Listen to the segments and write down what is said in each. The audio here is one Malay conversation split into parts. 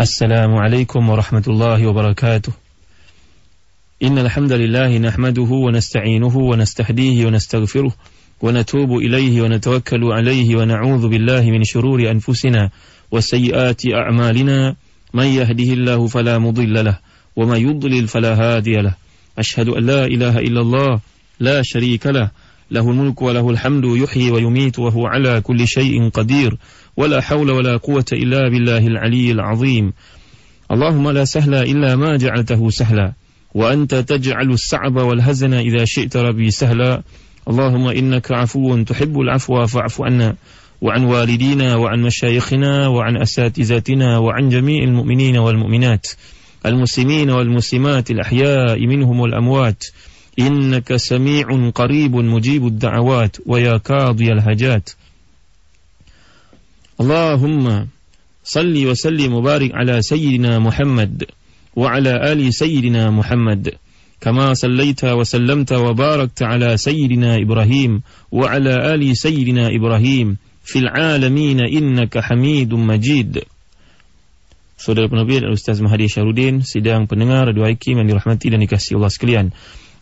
السلام عليكم ورحمة الله وبركاته. إن الحمد لله نحمده ونستعينه ونستهديه ونستغفره ونتوب إليه ونتوكل عليه ونعوذ بالله من شرور أنفسنا وسيئات أعمالنا. من يهده الله فلا مضل له وما يضلل فلا هادي له. أشهد أن لا إله إلا الله لا شريك له. له الملك وله الحمد يحيي ويميت وهو على كل شيء قدير. ولا حول ولا قوة إلا بالله العلي العظيم. اللهم لا سهل إلا ما جعلته سهلا. وأنت تجعل السعب والهزن إذا شئت ربي سهلا. اللهم إنك عفو تحب العفو فاعف عنا. وعن والدينا وعن مشايخنا وعن أساتذتنا وعن جميع المؤمنين والمؤمنات. المسلمين والمسلمات الأحياء منهم والأموات إنك سميع قريب مجيب الدعوات. ويا كاضي الهجات Allahumma salli wa salli mubarik ala sayyidina Muhammad wa ala ali sayyidina Muhammad kama sallaita wa sallamta wa barakta ala sayyidina Ibrahim wa ala ali sayyidina Ibrahim fil alamin innaka Hamidum Majid. Saudara penabian Ustaz Mahdi Syarudin sidang pendengar Radio Aikim yang dirahmati dan dikasihi Allah sekalian.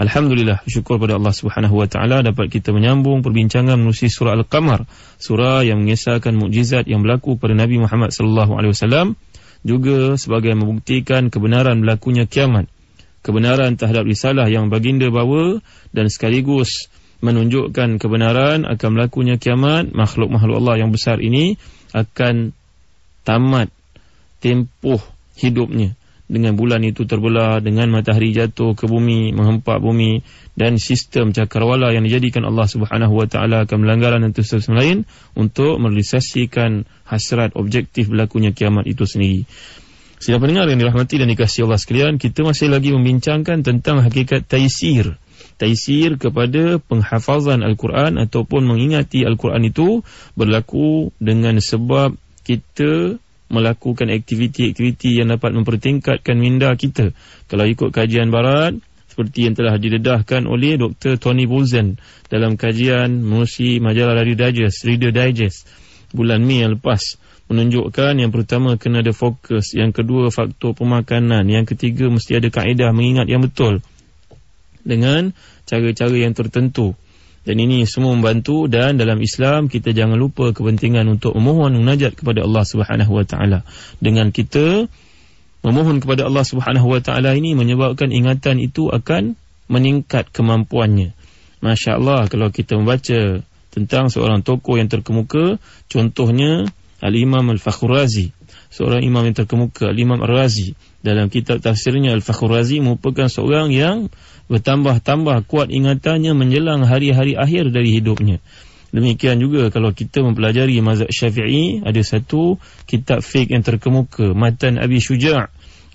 Alhamdulillah syukur pada Allah Subhanahu wa taala dapat kita menyambung perbincangan menerusi surah Al-Qamar, surah yang mengisahkan mukjizat yang berlaku pada Nabi Muhammad sallallahu alaihi wasallam juga sebagai membuktikan kebenaran berlakunya kiamat. Kebenaran terhadap risalah yang baginda bawa dan sekaligus menunjukkan kebenaran akan berlakunya kiamat, makhluk-makhluk Allah yang besar ini akan tamat tempoh hidupnya dengan bulan itu terbelah, dengan matahari jatuh ke bumi, menghempak bumi dan sistem cakrawala yang dijadikan Allah Subhanahu Wa Taala akan melanggaran dan sistem lain untuk merealisasikan hasrat objektif berlakunya kiamat itu sendiri. Siapa pendengar yang dirahmati dan dikasihi Allah sekalian, kita masih lagi membincangkan tentang hakikat taisir. Taisir kepada penghafazan Al-Quran ataupun mengingati Al-Quran itu berlaku dengan sebab kita melakukan aktiviti-aktiviti yang dapat mempertingkatkan minda kita. Kalau ikut kajian barat, seperti yang telah didedahkan oleh Dr. Tony Bolzen dalam kajian menusi majalah Radio Digest, Reader Digest bulan Mei yang lepas menunjukkan yang pertama kena ada fokus, yang kedua faktor pemakanan, yang ketiga mesti ada kaedah mengingat yang betul dengan cara-cara yang tertentu. Dan ini semua membantu dan dalam Islam kita jangan lupa kepentingan untuk memohon munajat kepada Allah Subhanahu Wa Taala. Dengan kita memohon kepada Allah Subhanahu Wa Taala ini menyebabkan ingatan itu akan meningkat kemampuannya. Masya Allah kalau kita membaca tentang seorang tokoh yang terkemuka, contohnya Al-Imam Al-Fakhrazi, seorang imam yang terkemuka, Al-Imam Ar-Razi. Dalam kitab tafsirnya Al-Fakhrazi merupakan seorang yang bertambah-tambah kuat ingatannya menjelang hari-hari akhir dari hidupnya. Demikian juga kalau kita mempelajari mazhab syafi'i, ada satu kitab fiqh yang terkemuka, Matan Abi Syuja'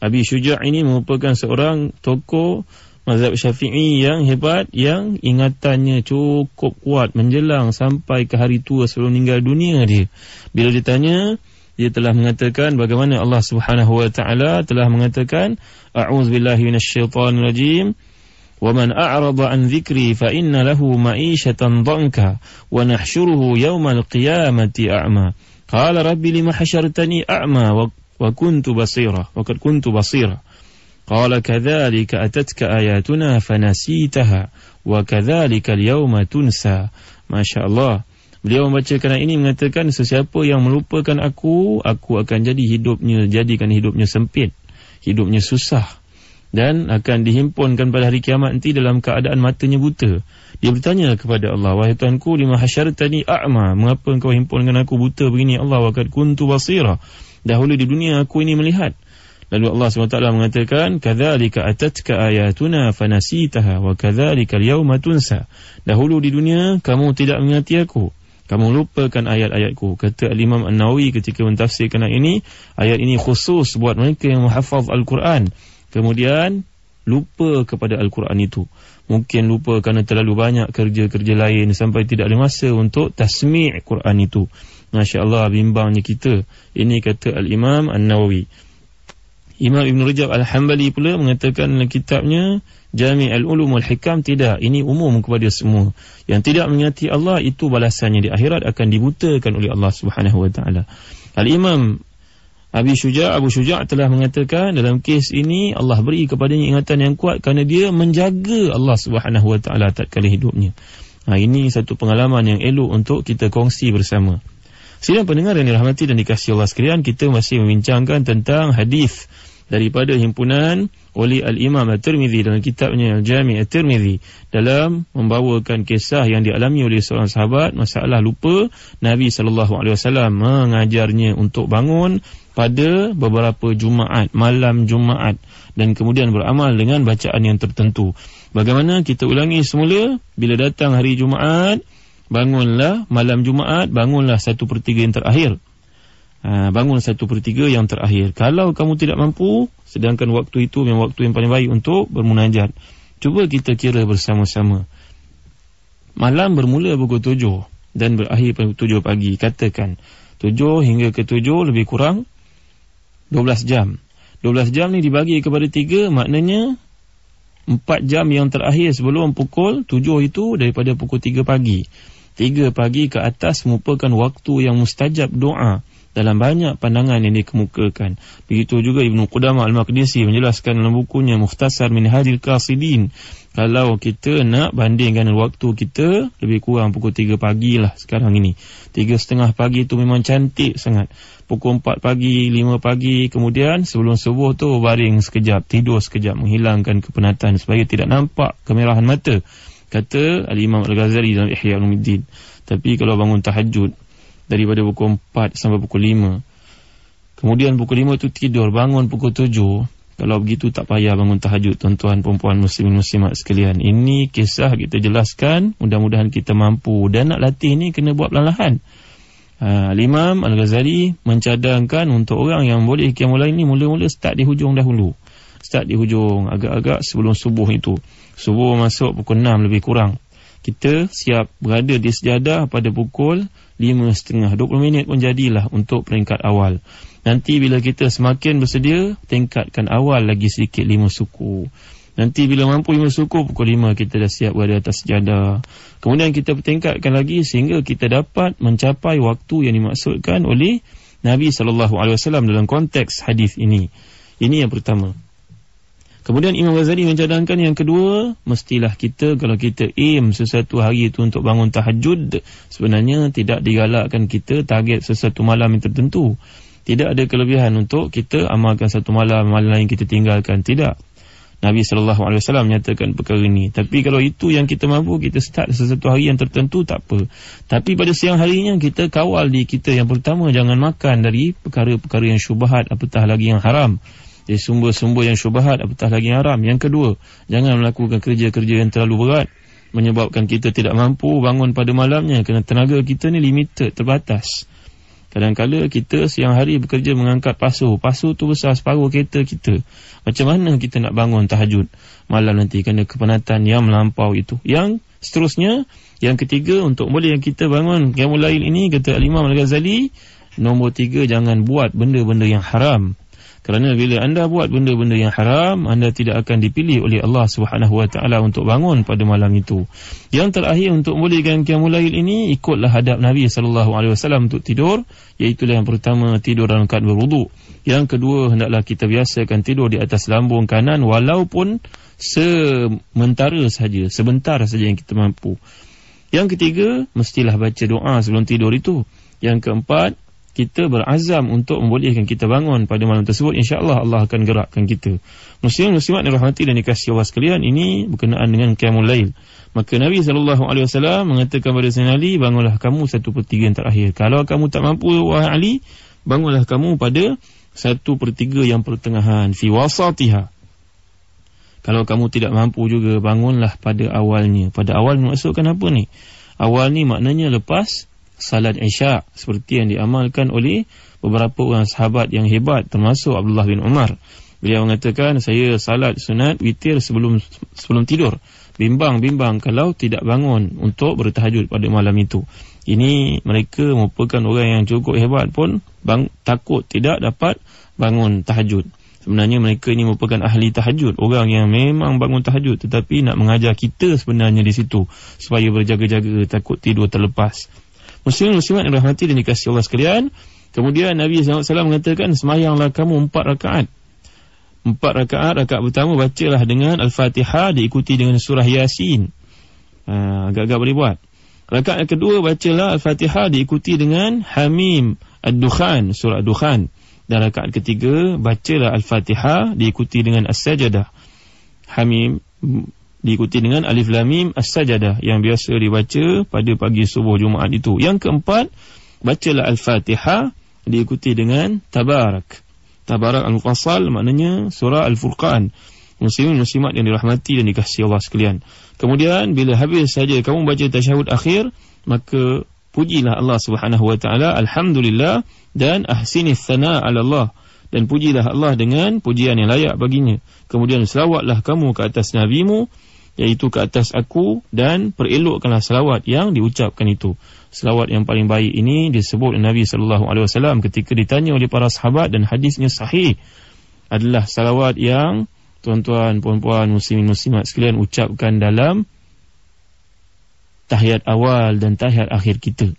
Abi Syuja' ini merupakan seorang tokoh mazhab syafi'i yang hebat, yang ingatannya cukup kuat menjelang sampai ke hari tua sebelum meninggal dunia dia. Bila ditanya, dia telah mengatakan bagaimana Allah Subhanahu wa taala telah mengatakan a'udzubillahi minasyaitonirrajim ومن أعرض عن ذكري فإن له معيشة ضنكا ونحشره يوم القيامة أعمى قال ربي لما حشرتني أعمى وكنت بصيرا وقد كنت بصيرا قال كذلك أتتك آياتنا فنسيتها وكذلك اليوم تنسى ما شاء الله Beliau membacakan ini mengatakan sesiapa yang melupakan aku, aku akan jadi hidupnya, jadikan hidupnya sempit, hidupnya susah dan akan dihimpunkan pada hari kiamat nanti dalam keadaan matanya buta. Dia bertanya kepada Allah, "Wahai Tuhanku, lima hasyartani a'ma? Mengapa engkau himpunkan aku buta begini? Allah waqad kuntu basira." Dahulu di dunia aku ini melihat. Lalu Allah SWT mengatakan, "Kadzalika atatka ayatuna fanasitaha wa kadzalika al-yawma tunsa." Dahulu di dunia kamu tidak mengingati aku. Kamu lupakan ayat-ayatku. Kata Imam An-Nawawi ketika mentafsirkan ayat ini, ayat ini khusus buat mereka yang menghafaz Al-Quran kemudian lupa kepada Al-Quran itu. Mungkin lupa kerana terlalu banyak kerja-kerja lain sampai tidak ada masa untuk tasmi' Quran itu. Masya Allah bimbangnya kita. Ini kata Al-Imam An-Nawawi. Imam Ibn Rajab Al-Hambali pula mengatakan dalam kitabnya Jami' Al-Ulum Al-Hikam tidak. Ini umum kepada semua. Yang tidak menyati Allah itu balasannya di akhirat akan dibutakan oleh Allah Subhanahu Wa Taala. Al-Imam Abi Syuja' Abu Syuja' telah mengatakan dalam kes ini Allah beri kepadanya ingatan yang kuat kerana dia menjaga Allah Subhanahu Wa Taala tatkala hidupnya. Ha, ini satu pengalaman yang elok untuk kita kongsi bersama. Sidang pendengar yang dirahmati dan dikasihi Allah sekalian, kita masih membincangkan tentang hadis daripada himpunan oleh Al-Imam At-Tirmidhi dalam kitabnya Al-Jami' At-Tirmidhi dalam membawakan kisah yang dialami oleh seorang sahabat masalah lupa Nabi sallallahu alaihi wasallam mengajarnya untuk bangun pada beberapa Jumaat malam Jumaat dan kemudian beramal dengan bacaan yang tertentu. Bagaimana kita ulangi semula bila datang hari Jumaat bangunlah malam Jumaat bangunlah satu per tiga yang terakhir ha, bangun satu per tiga yang terakhir. Kalau kamu tidak mampu, sedangkan waktu itu memang waktu yang paling baik untuk bermunajat. Cuba kita kira bersama-sama. Malam bermula pukul tujuh dan berakhir pukul tujuh pagi. Katakan, tujuh hingga ke tujuh lebih kurang dua belas jam. Dua belas jam ni dibagi kepada tiga, maknanya empat jam yang terakhir sebelum pukul tujuh itu daripada pukul tiga pagi. Tiga pagi ke atas merupakan waktu yang mustajab doa dalam banyak pandangan yang dikemukakan. Begitu juga Ibn Qudama Al-Maqdisi menjelaskan dalam bukunya Mukhtasar Min Hadil Qasidin. Kalau kita nak bandingkan waktu kita, lebih kurang pukul 3 pagi lah sekarang ini. 3 setengah pagi itu memang cantik sangat. Pukul 4 pagi, 5 pagi, kemudian sebelum subuh tu baring sekejap, tidur sekejap, menghilangkan kepenatan supaya tidak nampak kemerahan mata. Kata Al-Imam Al-Ghazali dalam Ihya Al-Muddin. Tapi kalau bangun tahajud, daripada pukul 4 sampai pukul 5. Kemudian pukul 5 itu tidur, bangun pukul 7. Kalau begitu tak payah bangun tahajud tuan-tuan perempuan muslimin muslimat sekalian. Ini kisah kita jelaskan, mudah-mudahan kita mampu dan nak latih ni kena buat perlahan-lahan. Ha, Imam Al-Ghazali mencadangkan untuk orang yang boleh qiyamul lail ni mula-mula start di hujung dahulu. Start di hujung agak-agak sebelum subuh itu. Subuh masuk pukul 6 lebih kurang kita siap berada di sejadah pada pukul 5.30 20 minit pun jadilah untuk peringkat awal. Nanti bila kita semakin bersedia tingkatkan awal lagi sedikit 5 suku. Nanti bila mampu 5 suku pukul 5 kita dah siap berada atas sejadah. Kemudian kita tingkatkan lagi sehingga kita dapat mencapai waktu yang dimaksudkan oleh Nabi SAW dalam konteks hadis ini. Ini yang pertama Kemudian Imam Ghazali mencadangkan yang kedua, mestilah kita kalau kita aim sesuatu hari itu untuk bangun tahajud, sebenarnya tidak digalakkan kita target sesuatu malam yang tertentu. Tidak ada kelebihan untuk kita amalkan satu malam, malam lain kita tinggalkan. Tidak. Nabi SAW menyatakan perkara ini. Tapi kalau itu yang kita mampu, kita start sesuatu hari yang tertentu, tak apa. Tapi pada siang harinya, kita kawal di kita yang pertama, jangan makan dari perkara-perkara yang syubahat, apatah lagi yang haram dari sumber-sumber yang syubahat apatah lagi haram. Yang kedua, jangan melakukan kerja-kerja yang terlalu berat menyebabkan kita tidak mampu bangun pada malamnya kerana tenaga kita ni limited, terbatas. Kadang-kadang kita siang hari bekerja mengangkat pasu. Pasu tu besar separuh kereta kita. Macam mana kita nak bangun tahajud malam nanti kerana kepenatan yang melampau itu. Yang seterusnya, yang ketiga untuk boleh yang kita bangun yang lain ini, kata Al-Imam Al-Ghazali, nombor tiga, jangan buat benda-benda yang haram. Kerana bila anda buat benda-benda yang haram, anda tidak akan dipilih oleh Allah Subhanahu Wa Taala untuk bangun pada malam itu. Yang terakhir untuk memulihkan qiyamul lail ini ikutlah hadap Nabi sallallahu alaihi wasallam untuk tidur, iaitu yang pertama tidur dalam keadaan berwuduk. Yang kedua hendaklah kita biasakan tidur di atas lambung kanan walaupun sementara saja, sebentar saja yang kita mampu. Yang ketiga, mestilah baca doa sebelum tidur itu. Yang keempat, kita berazam untuk membolehkan kita bangun pada malam tersebut insya-Allah Allah akan gerakkan kita. Muslim muslimat yang rahmati dan dikasihi Allah sekalian ini berkenaan dengan qiyamul lail. Maka Nabi sallallahu alaihi wasallam mengatakan kepada Sayyidina Ali bangunlah kamu satu per tiga yang terakhir. Kalau kamu tak mampu wahai Ali, bangunlah kamu pada satu per tiga yang pertengahan fi wasatiha. Kalau kamu tidak mampu juga bangunlah pada awalnya. Pada awal maksudkan apa ni? Awal ni maknanya lepas salat isya seperti yang diamalkan oleh beberapa orang sahabat yang hebat termasuk Abdullah bin Umar. Beliau mengatakan saya salat sunat witir sebelum sebelum tidur. Bimbang-bimbang kalau tidak bangun untuk bertahajud pada malam itu. Ini mereka merupakan orang yang cukup hebat pun bang, takut tidak dapat bangun tahajud. Sebenarnya mereka ini merupakan ahli tahajud. Orang yang memang bangun tahajud tetapi nak mengajar kita sebenarnya di situ. Supaya berjaga-jaga takut tidur terlepas. Muslim muslimat yang rahmati dan dikasih Allah sekalian, Kemudian Nabi SAW mengatakan semayanglah kamu empat rakaat. Empat rakaat, rakaat pertama bacalah dengan Al-Fatihah diikuti dengan surah Yasin. Ha, agak-agak boleh buat. Rakaat kedua bacalah Al-Fatihah diikuti dengan Hamim Ad-Dukhan, surah Ad-Dukhan. Dan rakaat ketiga bacalah Al-Fatihah diikuti dengan As-Sajadah. Hamim diikuti dengan Alif Lamim As-Sajadah yang biasa dibaca pada pagi subuh Jumaat itu. Yang keempat, bacalah Al-Fatihah diikuti dengan tabarak. Tabarak al-mufassal maknanya surah al-furqan. Muslimin muslimat yang dirahmati dan dikasihi Allah sekalian. Kemudian bila habis saja kamu baca tasyahud akhir, maka pujilah Allah Subhanahu wa taala alhamdulillah dan ahsini thana ala Allah dan pujilah Allah dengan pujian yang layak baginya. Kemudian selawatlah kamu ke atas nabimu iaitu ke atas aku dan perelokkanlah selawat yang diucapkan itu. Selawat yang paling baik ini disebut Nabi sallallahu alaihi wasallam ketika ditanya oleh para sahabat dan hadisnya sahih adalah selawat yang tuan-tuan puan-puan muslimin muslimat sekalian ucapkan dalam tahiyat awal dan tahiyat akhir kita.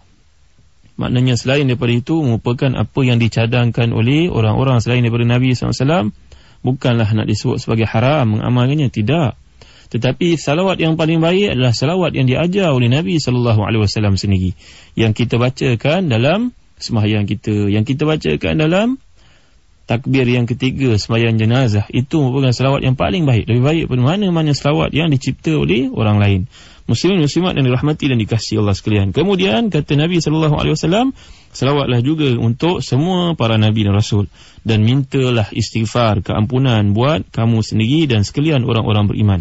Maknanya selain daripada itu merupakan apa yang dicadangkan oleh orang-orang selain daripada Nabi SAW bukanlah nak disebut sebagai haram mengamalkannya, tidak. Tetapi salawat yang paling baik adalah salawat yang diajar oleh Nabi sallallahu alaihi wasallam sendiri yang kita bacakan dalam sembahyang kita, yang kita bacakan dalam takbir yang ketiga sembahyang jenazah. Itu merupakan salawat yang paling baik, lebih baik daripada mana-mana salawat yang dicipta oleh orang lain. Muslimin muslimat yang dirahmati dan dikasihi Allah sekalian. Kemudian kata Nabi sallallahu alaihi wasallam, salawatlah juga untuk semua para nabi dan rasul dan mintalah istighfar, keampunan buat kamu sendiri dan sekalian orang-orang beriman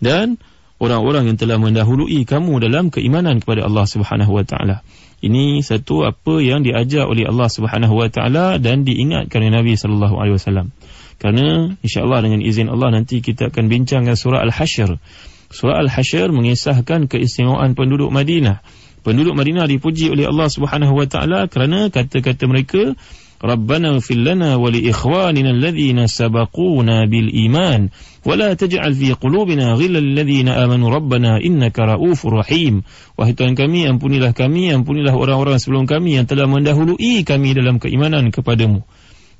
dan orang-orang yang telah mendahului kamu dalam keimanan kepada Allah Subhanahu wa taala. Ini satu apa yang diajar oleh Allah Subhanahu wa taala dan diingatkan oleh Nabi sallallahu alaihi wasallam. Kerana insya-Allah dengan izin Allah nanti kita akan bincangkan surah Al-Hasyr. Surah Al-Hasyr mengisahkan keistimewaan penduduk Madinah penduduk Madinah dipuji oleh Allah Subhanahu wa taala kerana kata-kata mereka Rabbana fil lana wa li ikhwanina alladhina sabaquna bil iman wa la taj'al fi qulubina ghillan lilladhina amanu rabbana innaka raufur rahim. Wahai tuhan kami ampunilah kami ampunilah orang-orang sebelum kami yang telah mendahului kami dalam keimanan kepadamu.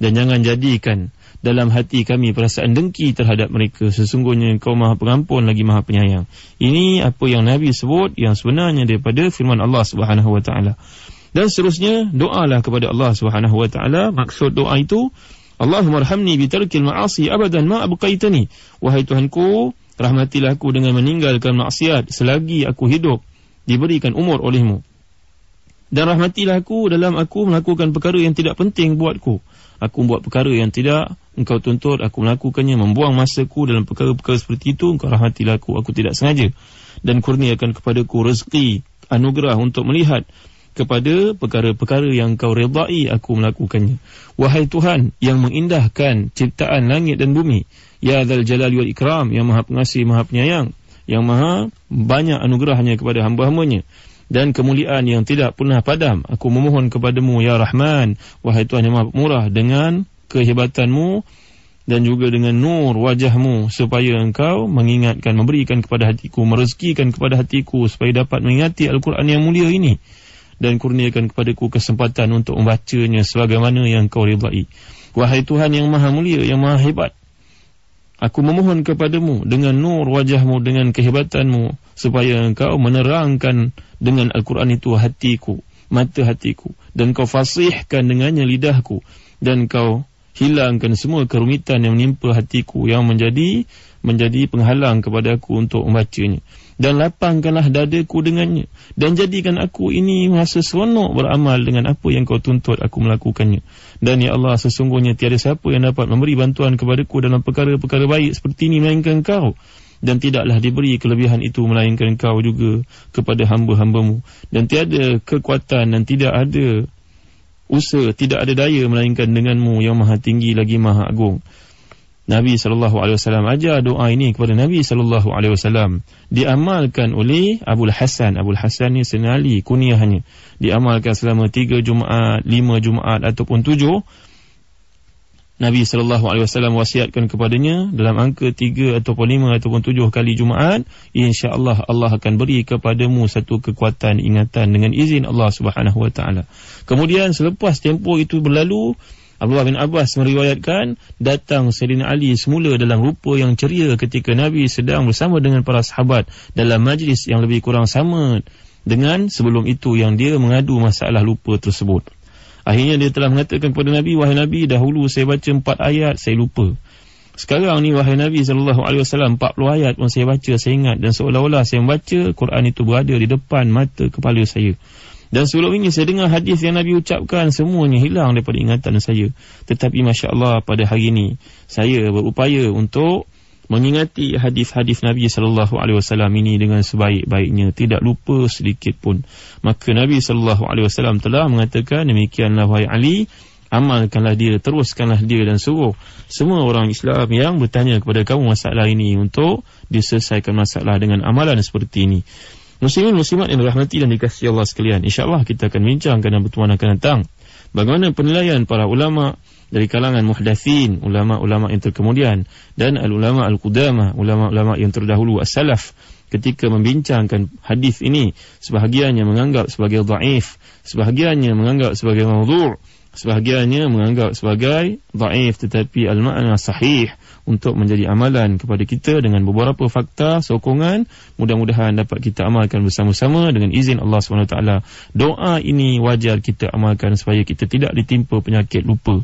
Dan jangan jadikan dalam hati kami perasaan dengki terhadap mereka. Sesungguhnya engkau maha pengampun lagi maha penyayang. Ini apa yang Nabi sebut yang sebenarnya daripada firman Allah Subhanahu Wa Taala. Dan seterusnya doalah kepada Allah Subhanahu wa taala. Maksud doa itu Allahumma arhamni bi tarkil ma'asi abadan ma abqaitani. Wahai Tuhanku, rahmatilah aku dengan meninggalkan maksiat selagi aku hidup diberikan umur olehmu. Dan rahmatilah aku dalam aku melakukan perkara yang tidak penting buatku. Aku buat perkara yang tidak engkau tuntut aku melakukannya membuang masaku dalam perkara-perkara seperti itu engkau rahmatilah aku aku tidak sengaja dan kurniakan kepadaku rezeki anugerah untuk melihat kepada perkara-perkara yang kau redai aku melakukannya. Wahai Tuhan yang mengindahkan ciptaan langit dan bumi, Ya Zal Jalal wal Ikram, yang maha pengasih, maha penyayang, yang maha banyak anugerahnya kepada hamba-hambanya, dan kemuliaan yang tidak pernah padam, aku memohon kepadamu, Ya Rahman, wahai Tuhan yang maha murah, dengan kehebatanmu, dan juga dengan nur wajahmu supaya engkau mengingatkan, memberikan kepada hatiku, merezekikan kepada hatiku supaya dapat mengingati Al-Quran yang mulia ini dan kurniakan kepadaku kesempatan untuk membacanya sebagaimana yang kau ridai. Wahai Tuhan yang maha mulia, yang maha hebat, aku memohon kepadamu dengan nur wajahmu, dengan kehebatanmu, supaya engkau menerangkan dengan Al-Quran itu hatiku, mata hatiku, dan kau fasihkan dengannya lidahku, dan kau hilangkan semua kerumitan yang menimpa hatiku yang menjadi menjadi penghalang kepada aku untuk membacanya. Dan lapangkanlah dadaku dengannya. Dan jadikan aku ini merasa seronok beramal dengan apa yang kau tuntut aku melakukannya. Dan ya Allah sesungguhnya tiada siapa yang dapat memberi bantuan kepadaku dalam perkara-perkara baik seperti ini melainkan kau dan tidaklah diberi kelebihan itu melainkan kau juga kepada hamba-hambamu. Dan tiada kekuatan dan tidak ada usaha tidak ada daya melainkan denganmu yang maha tinggi lagi maha agung. Nabi wasallam ajar doa ini kepada Nabi wasallam. Diamalkan oleh Abu Hasan. Abu Hasan ni senali kuniahnya. Diamalkan selama 3 Jumaat 5 Jumaat ataupun 7 Nabi sallallahu alaihi wasallam wasiatkan kepadanya dalam angka 3 ataupun 5 ataupun 7 kali Jumaat insya-Allah Allah akan beri kepadamu satu kekuatan ingatan dengan izin Allah Subhanahu wa taala. Kemudian selepas tempoh itu berlalu Abdullah bin Abbas meriwayatkan datang Sayyidina Ali semula dalam rupa yang ceria ketika Nabi sedang bersama dengan para sahabat dalam majlis yang lebih kurang sama dengan sebelum itu yang dia mengadu masalah lupa tersebut. Akhirnya dia telah mengatakan kepada Nabi, Wahai Nabi, dahulu saya baca empat ayat, saya lupa. Sekarang ni, Wahai Nabi SAW, 40 ayat pun saya baca, saya ingat. Dan seolah-olah saya membaca, Quran itu berada di depan mata kepala saya. Dan sebelum ini saya dengar hadis yang Nabi ucapkan, semuanya hilang daripada ingatan saya. Tetapi Masya Allah pada hari ini, saya berupaya untuk mengingati hadis-hadis Nabi sallallahu alaihi wasallam ini dengan sebaik-baiknya. Tidak lupa sedikit pun. Maka Nabi sallallahu alaihi wasallam telah mengatakan demikianlah wahai Ali amalkanlah dia teruskanlah dia dan suruh semua orang Islam yang bertanya kepada kamu masalah ini untuk diselesaikan masalah dengan amalan seperti ini. Muslimin muslimat yang dirahmati dan dikasihi Allah sekalian insyaallah kita akan bincangkan dalam pertemuan akan datang bagaimana penilaian para ulama dari kalangan muhdatsin, ulama-ulama yang terkemudian dan al-ulama al-qudama, ulama-ulama yang terdahulu as-salaf ketika membincangkan hadis ini sebahagiannya menganggap sebagai dhaif, sebahagiannya menganggap sebagai maudhu', sebahagiannya menganggap sebagai dhaif tetapi al-ma'na sahih untuk menjadi amalan kepada kita dengan beberapa fakta sokongan mudah-mudahan dapat kita amalkan bersama-sama dengan izin Allah SWT doa ini wajar kita amalkan supaya kita tidak ditimpa penyakit lupa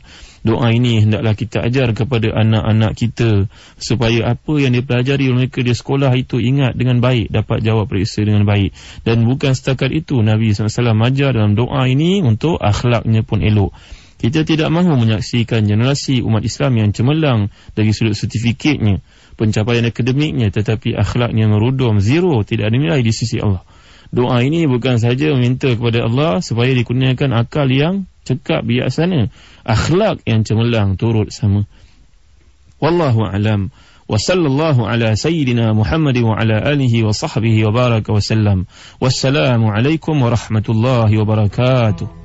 doa ini hendaklah kita ajar kepada anak-anak kita supaya apa yang dipelajari oleh mereka di sekolah itu ingat dengan baik dapat jawab periksa dengan baik dan bukan setakat itu Nabi SAW ajar dalam doa ini untuk akhlaknya pun elok kita tidak mahu menyaksikan generasi umat Islam yang cemerlang dari sudut sertifikatnya, pencapaian akademiknya tetapi akhlaknya merudum, zero, tidak ada nilai di sisi Allah. Doa ini bukan sahaja meminta kepada Allah supaya dikurniakan akal yang cekap bijaksana, akhlak yang cemerlang turut sama. Wallahu a'lam. Wa sallallahu ala sayyidina Muhammad wa ala alihi wa sahbihi wa baraka wa sallam. Wassalamu alaikum warahmatullahi wabarakatuh.